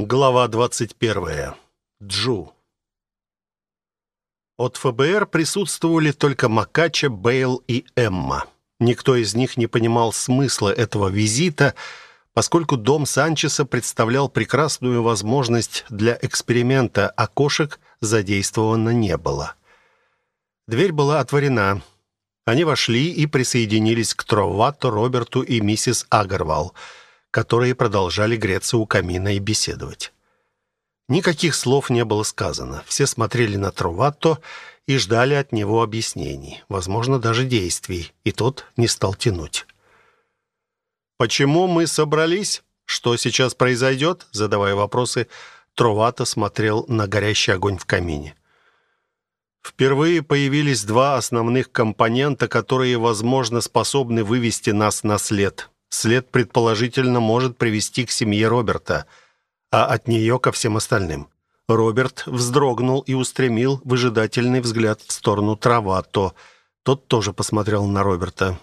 Глава 21. Джу. От ФБР присутствовали только Макача, Бейл и Эмма. Никто из них не понимал смысла этого визита, поскольку дом Санчеса представлял прекрасную возможность для эксперимента, а кошек задействовано не было. Дверь была отворена. Они вошли и присоединились к Тровато, Роберту и миссис Агарвал – которые продолжали греться у камина и беседовать. Никаких слов не было сказано. Все смотрели на Труватто и ждали от него объяснений, возможно, даже действий, и тот не стал тянуть. «Почему мы собрались? Что сейчас произойдет?» Задавая вопросы, Трувато смотрел на горящий огонь в камине. Впервые появились два основных компонента, которые, возможно, способны вывести нас на след. След, предположительно, может привести к семье Роберта, а от нее ко всем остальным. Роберт вздрогнул и устремил выжидательный взгляд в сторону Травато. Тот тоже посмотрел на Роберта.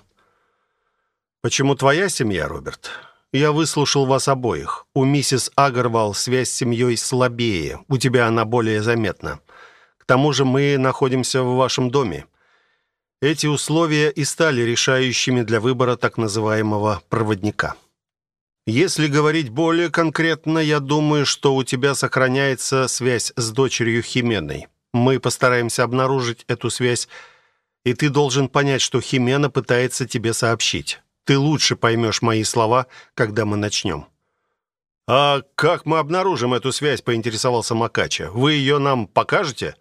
«Почему твоя семья, Роберт?» «Я выслушал вас обоих. У миссис Агарвал связь с семьей слабее. У тебя она более заметна. К тому же мы находимся в вашем доме. Эти условия и стали решающими для выбора так называемого проводника. Если говорить более конкретно, я думаю, что у тебя сохраняется связь с дочерью Хименой. Мы постараемся обнаружить эту связь, и ты должен понять, что Химена пытается тебе сообщить. Ты лучше поймешь мои слова, когда мы начнем». «А как мы обнаружим эту связь?» — поинтересовался Макача. «Вы ее нам покажете?»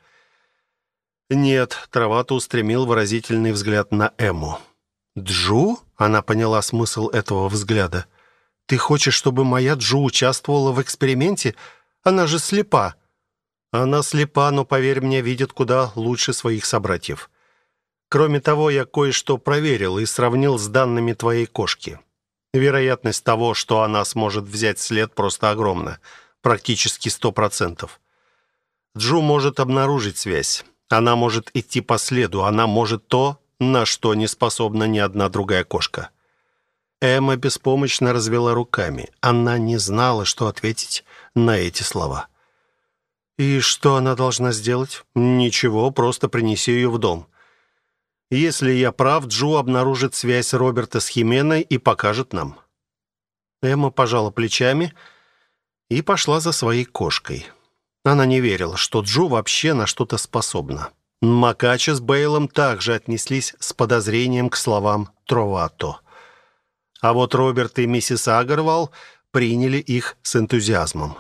«Нет», — Травата устремил выразительный взгляд на Эму. «Джу?» — она поняла смысл этого взгляда. «Ты хочешь, чтобы моя Джу участвовала в эксперименте? Она же слепа». «Она слепа, но, поверь мне, видит куда лучше своих собратьев. Кроме того, я кое-что проверил и сравнил с данными твоей кошки. Вероятность того, что она сможет взять след, просто огромна. Практически сто процентов. Джу может обнаружить связь. Она может идти по следу, она может то, на что не способна ни одна другая кошка. Эмма беспомощно развела руками. Она не знала, что ответить на эти слова. «И что она должна сделать?» «Ничего, просто принеси ее в дом». «Если я прав, Джу обнаружит связь Роберта с Хименой и покажет нам». Эмма пожала плечами и пошла за своей кошкой. Она не верила, что Джо вообще на что-то способна. Макача с Бейлом также отнеслись с подозрением к словам Тровато. А вот Роберт и миссис Агарвал приняли их с энтузиазмом.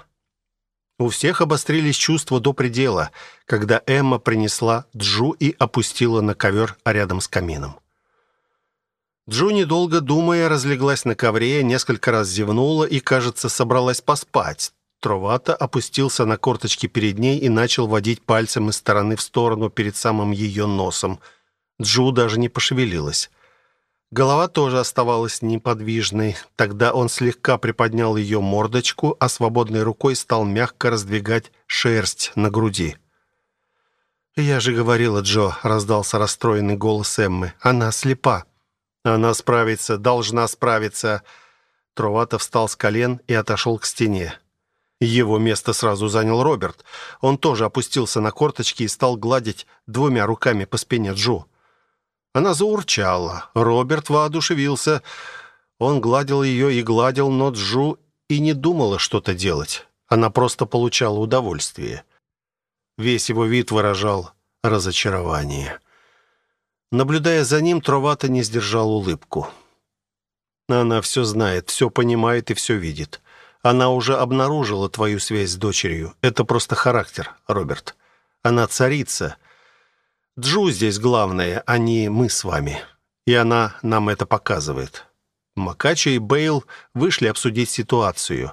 У всех обострились чувства до предела, когда Эмма принесла Джу и опустила на ковер рядом с камином. Джу, недолго думая, разлеглась на ковре, несколько раз зевнула и, кажется, собралась поспать. Тровато опустился на корточки перед ней и начал водить пальцем из стороны в сторону перед самым ее носом. Джу даже не пошевелилась. Голова тоже оставалась неподвижной. Тогда он слегка приподнял ее мордочку, а свободной рукой стал мягко раздвигать шерсть на груди. «Я же говорила, Джо», — раздался расстроенный голос Эммы. «Она слепа». «Она справится, должна справиться». Тровато встал с колен и отошел к стене. Его место сразу занял Роберт. Он тоже опустился на корточки и стал гладить двумя руками по спине Джо. Она заурчала. Роберт воодушевился. Он гладил ее и гладил, но Джу и не думала что-то делать. Она просто получала удовольствие. Весь его вид выражал разочарование. Наблюдая за ним, Тровата не сдержал улыбку. Она все знает, все понимает и все видит. Она уже обнаружила твою связь с дочерью. Это просто характер, Роберт. Она царица. Джу здесь главное, а не мы с вами. И она нам это показывает. Макача и Бейл вышли обсудить ситуацию.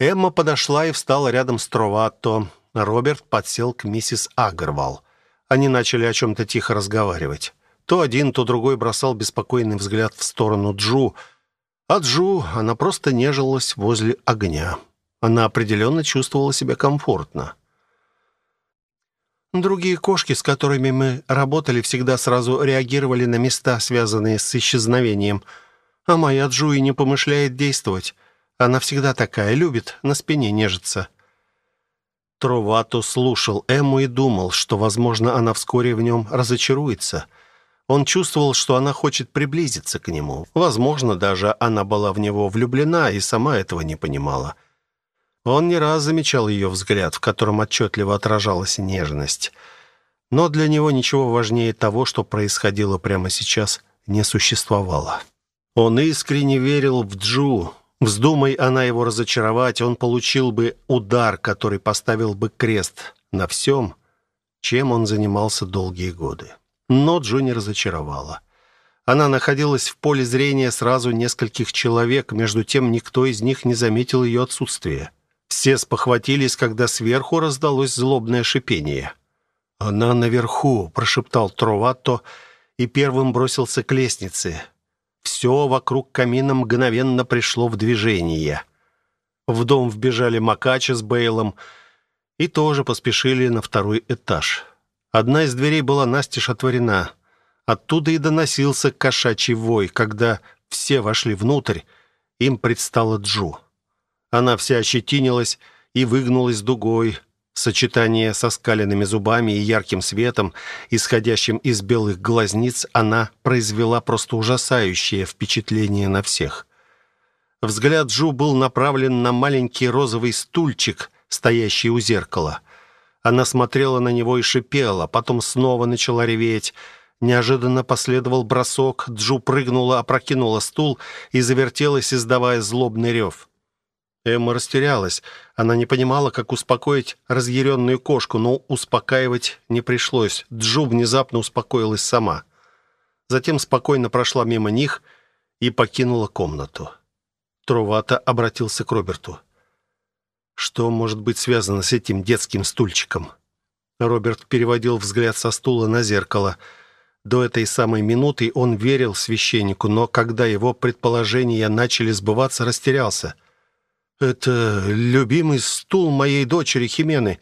Эмма подошла и встала рядом с Троватто. Роберт подсел к миссис Агервал. Они начали о чем-то тихо разговаривать. То один, то другой бросал беспокойный взгляд в сторону Джу – а Джу, она просто нежилась возле огня. Она определенно чувствовала себя комфортно. Другие кошки, с которыми мы работали, всегда сразу реагировали на места, связанные с исчезновением. А моя Джу и не помышляет действовать. Она всегда такая, любит на спине нежиться». Тровато слушал Эмму и думал, что, возможно, она вскоре в нем разочаруется. Он чувствовал, что она хочет приблизиться к нему. Возможно, даже она была в него влюблена и сама этого не понимала. Он не раз замечал ее взгляд, в котором отчетливо отражалась нежность. Но для него ничего важнее того, что происходило прямо сейчас, не существовало. Он искренне верил в Джу, Вздумай она его разочаровать, он получил бы удар, который поставил бы крест на всем, чем он занимался долгие годы. Но Джо не разочаровала. Она находилась в поле зрения сразу нескольких человек, между тем никто из них не заметил ее отсутствия. Все спохватились, когда сверху раздалось злобное шипение. «Она наверху», — прошептал Троватто и первым бросился к лестнице. Все вокруг камина мгновенно пришло в движение. В дом вбежали Макача с Бейлом и тоже поспешили на второй этаж. Одна из дверей была настежь отворена. Оттуда и доносился кошачий вой. Когда все вошли внутрь, им предстала Джу. Она вся ощетинилась и выгнулась дугой, Сочетание со скаленными зубами и ярким светом, исходящим из белых глазниц, она произвела просто ужасающее впечатление на всех. Взгляд Джу был направлен на маленький розовый стульчик, стоящий у зеркала. Она смотрела на него и шипела, потом снова начала реветь. Неожиданно последовал бросок, Джу прыгнула, опрокинула стул и завертелась, издавая злобный рев. Эмма растерялась. Она не понимала, как успокоить разъяренную кошку, но успокаивать не пришлось. Джу внезапно успокоилась сама. Затем спокойно прошла мимо них и покинула комнату. Тровато обратился к Роберту. «Что может быть связано с этим детским стульчиком?» Роберт переводил взгляд со стула на зеркало. До этой самой минуты он верил священнику, но когда его предположения начали сбываться, растерялся – «Это любимый стул моей дочери Химены.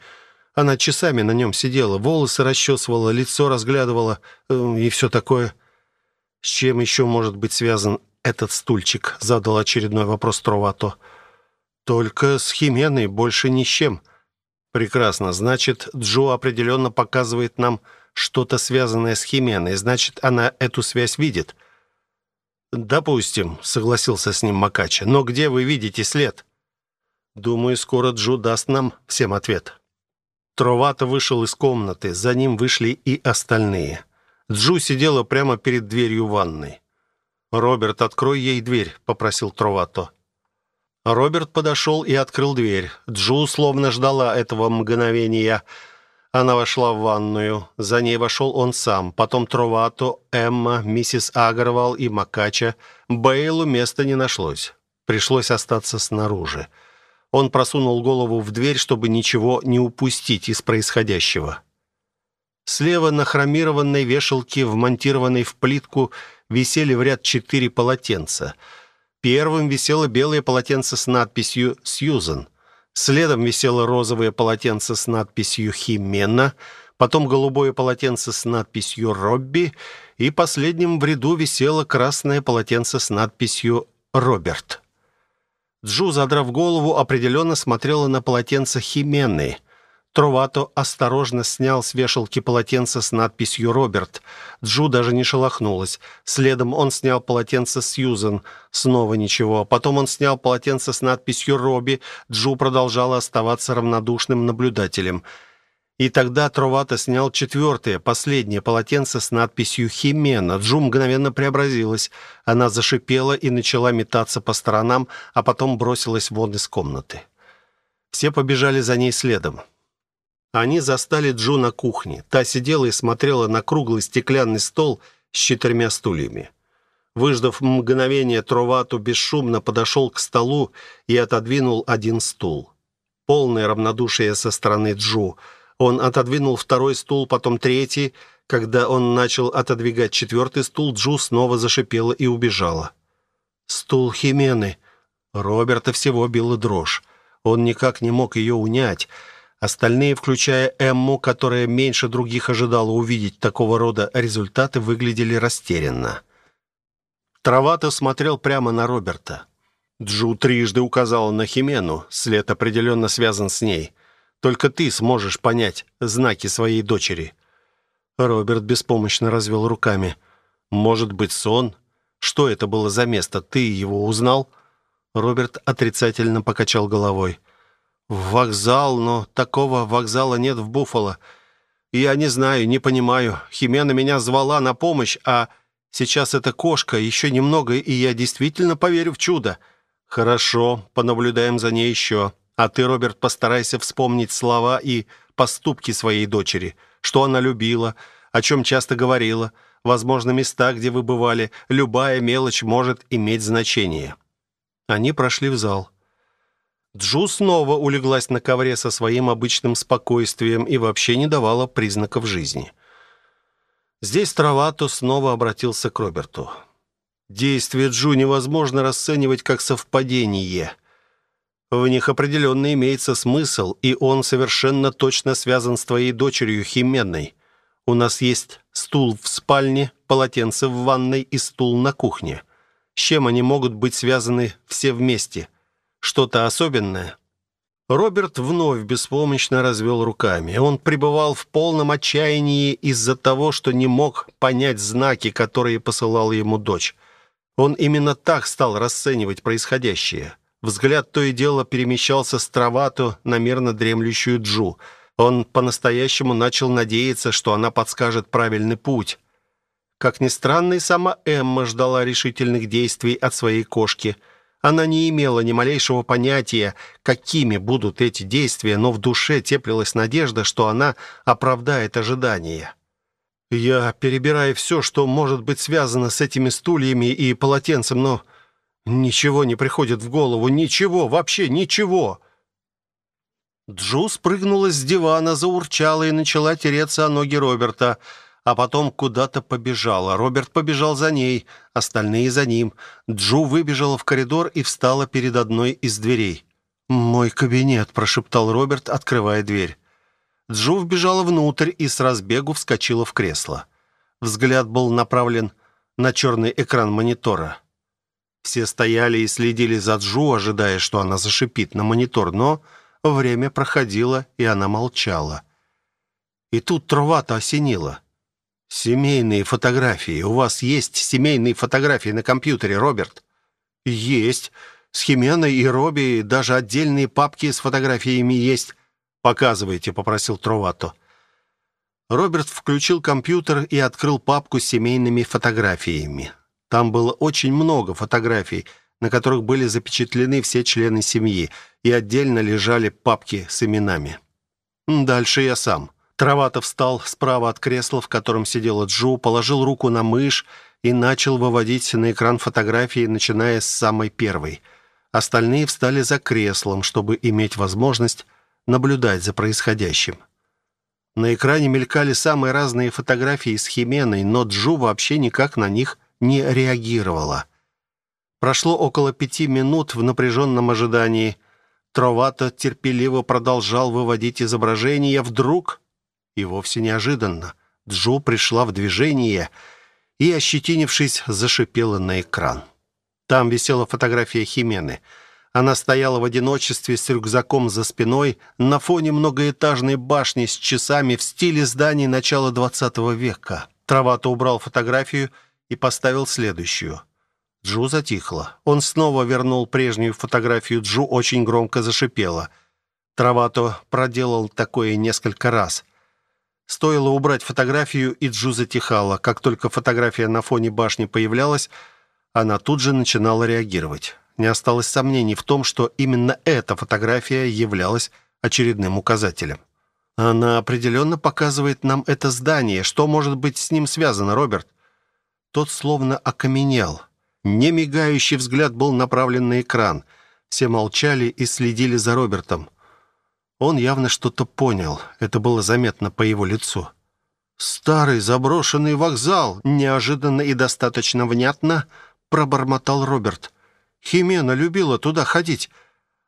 Она часами на нем сидела, волосы расчесывала, лицо разглядывала э, и все такое». «С чем еще может быть связан этот стульчик?» — задал очередной вопрос Тровато. «Только с Хименой, больше ни с чем». «Прекрасно. Значит, Джо определенно показывает нам что-то связанное с Хименой. Значит, она эту связь видит». «Допустим», — согласился с ним Макача. «Но где вы видите след?» Думаю, скоро Джу даст нам всем ответ. Тровато вышел из комнаты, за ним вышли и остальные. Джу сидела прямо перед дверью ванной. «Роберт, открой ей дверь», — попросил Тровато. Роберт подошел и открыл дверь. Джу словно ждала этого мгновения. Она вошла в ванную. За ней вошел он сам. Потом Тровато, Эмма, миссис Агарвал и Макача. Бейлу места не нашлось. Пришлось остаться снаружи. Он просунул голову в дверь, чтобы ничего не упустить из происходящего. Слева на хромированной вешалке, вмонтированной в плитку, висели в ряд четыре полотенца. Первым висело белое полотенце с надписью «Сьюзен». Следом висело розовое полотенце с надписью «Химена», потом голубое полотенце с надписью «Робби», и последним в ряду висело красное полотенце с надписью «Роберт». Джу, задрав голову, определенно смотрела на полотенце Химены. Тровато осторожно снял с вешалки полотенце с надписью «Роберт». Джу даже не шелохнулась. Следом он снял полотенце Сьюзен. Снова ничего. Потом он снял полотенце с надписью «Робби». Джу продолжала оставаться равнодушным наблюдателем. И тогда Тровато снял четвертое, последнее полотенце с надписью «Химена». Джу мгновенно преобразилась. Она зашипела и начала метаться по сторонам, а потом бросилась вон из комнаты. Все побежали за ней следом. Они застали Джу на кухне. Та сидела и смотрела на круглый стеклянный стол с четырьмя стульями. Выждав мгновение, Тровату бесшумно подошел к столу и отодвинул один стул. Полное равнодушие со стороны Джу – он отодвинул второй стул, потом третий. Когда он начал отодвигать четвертый стул, Джу снова зашипела и убежала. Стул Химены. Роберта всего била дрожь. Он никак не мог ее унять. Остальные, включая Эмму, которая меньше других ожидала увидеть такого рода результаты, выглядели растерянно. Травато смотрел прямо на Роберта. Джу трижды указала на Химену. След определенно связан с ней. Только ты сможешь понять знаки своей дочери. Роберт беспомощно развел руками. Может быть, сон? Что это было за место? Ты его узнал? Роберт отрицательно покачал головой. Вокзал, но такого вокзала нет в Буффало. Я не знаю, не понимаю. Химена меня звала на помощь, а сейчас эта кошка еще немного, и я действительно поверю в чудо. Хорошо, понаблюдаем за ней еще. А ты, Роберт, постарайся вспомнить слова и поступки своей дочери, что она любила, о чем часто говорила. Возможно, места, где вы бывали, любая мелочь может иметь значение. Они прошли в зал. Джу снова улеглась на ковре со своим обычным спокойствием и вообще не давала признаков жизни. Здесь Травато снова обратился к Роберту. Действие Джу невозможно расценивать как совпадение. В них определенно имеется смысл, и он совершенно точно связан с твоей дочерью Хименной. У нас есть стул в спальне, полотенце в ванной и стул на кухне. С чем они могут быть связаны все вместе? Что-то особенное?» Роберт вновь беспомощно развел руками. Он пребывал в полном отчаянии из-за того, что не мог понять знаки, которые посылала ему дочь. Он именно так стал расценивать происходящее. Взгляд то и дело перемещался с Травату на мирно дремлющую Джу. Он по-настоящему начал надеяться, что она подскажет правильный путь. Как ни странно, и сама Эмма ждала решительных действий от своей кошки – она не имела ни малейшего понятия, какими будут эти действия, но в душе теплилась надежда, что она оправдает ожидания. Я перебираю все, что может быть связано с этими стульями и полотенцем, но ничего не приходит в голову, ничего, вообще ничего. Джу спрыгнула с дивана, заурчала и начала тереться о ноги Роберта – а потом куда-то побежала. Роберт побежал за ней, остальные за ним. Джу выбежала в коридор и встала перед одной из дверей. «Мой кабинет», — прошептал Роберт, открывая дверь. Джу вбежала внутрь и с разбегу вскочила в кресло. Взгляд был направлен на черный экран монитора. Все стояли и следили за Джу, ожидая, что она зашипит на монитор, но время проходило, и она молчала. И тут Тровата осенила. «Семейные фотографии. У вас есть семейные фотографии на компьютере, Роберт?» «Есть. С Хименой и Робби даже отдельные папки с фотографиями есть». «Показывайте», — попросил Тровато. Роберт включил компьютер и открыл папку с семейными фотографиями. Там было очень много фотографий, на которых были запечатлены все члены семьи, и отдельно лежали папки с именами. Дальше я сам. Траватов встал справа от кресла, в котором сидела Джу, положил руку на мышь и начал выводить на экран фотографии, начиная с самой первой. Остальные встали за креслом, чтобы иметь возможность наблюдать за происходящим. На экране мелькали самые разные фотографии с Хименой, но Джу вообще никак на них не реагировала. Прошло около пяти минут в напряженном ожидании. Тровато терпеливо продолжал выводить изображение. Вдруг и вовсе неожиданно Джо пришла в движение и, ощетинившись, зашипела на экран. Там висела фотография Химены. Она стояла в одиночестве с рюкзаком за спиной на фоне многоэтажной башни с часами в стиле зданий начала XX века. Травато убрал фотографию и поставил следующую. Джу затихла. Он снова вернул прежнюю фотографию. Джу очень громко зашипела. Травато проделал такое несколько раз. Стоило убрать фотографию, и Джу затихала. Как только фотография на фоне башни появлялась, она тут же начинала реагировать. Не осталось сомнений в том, что именно эта фотография являлась очередным указателем. Она определенно показывает нам это здание. Что может быть с ним связано, Роберт? Тот словно окаменел. Немигающий взгляд был направлен на экран. Все молчали и следили за Робертом. Он явно что-то понял. Это было заметно по его лицу. «Старый заброшенный вокзал!» Неожиданно и достаточно внятно пробормотал Роберт. «Химена любила туда ходить.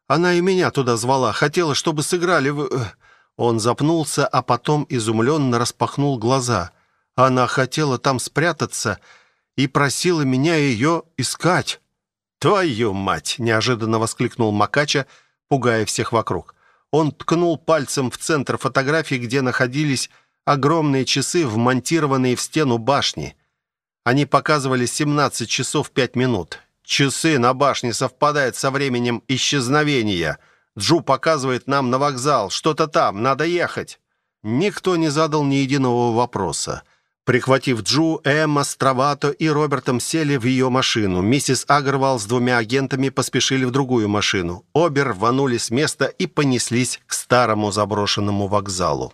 Она и меня туда звала. Хотела, чтобы сыграли в...» э, Он запнулся, а потом изумленно распахнул глаза. Она хотела там спрятаться и просила меня ее искать. «Твою мать!» — неожиданно воскликнул Макача, пугая всех вокруг. Он ткнул пальцем в центр фотографии, где находились огромные часы, вмонтированные в стену башни. Они показывали 17 часов 5 минут. Часы на башне совпадают со временем исчезновения. Джу показывает нам на вокзал. Что-то там, надо ехать. Никто не задал ни единого вопроса. Прихватив Джу, Эмма, Стравато и Робертом сели в ее машину. Миссис Агервал с двумя агентами поспешили в другую машину. Обе рванули с места и понеслись к старому заброшенному вокзалу.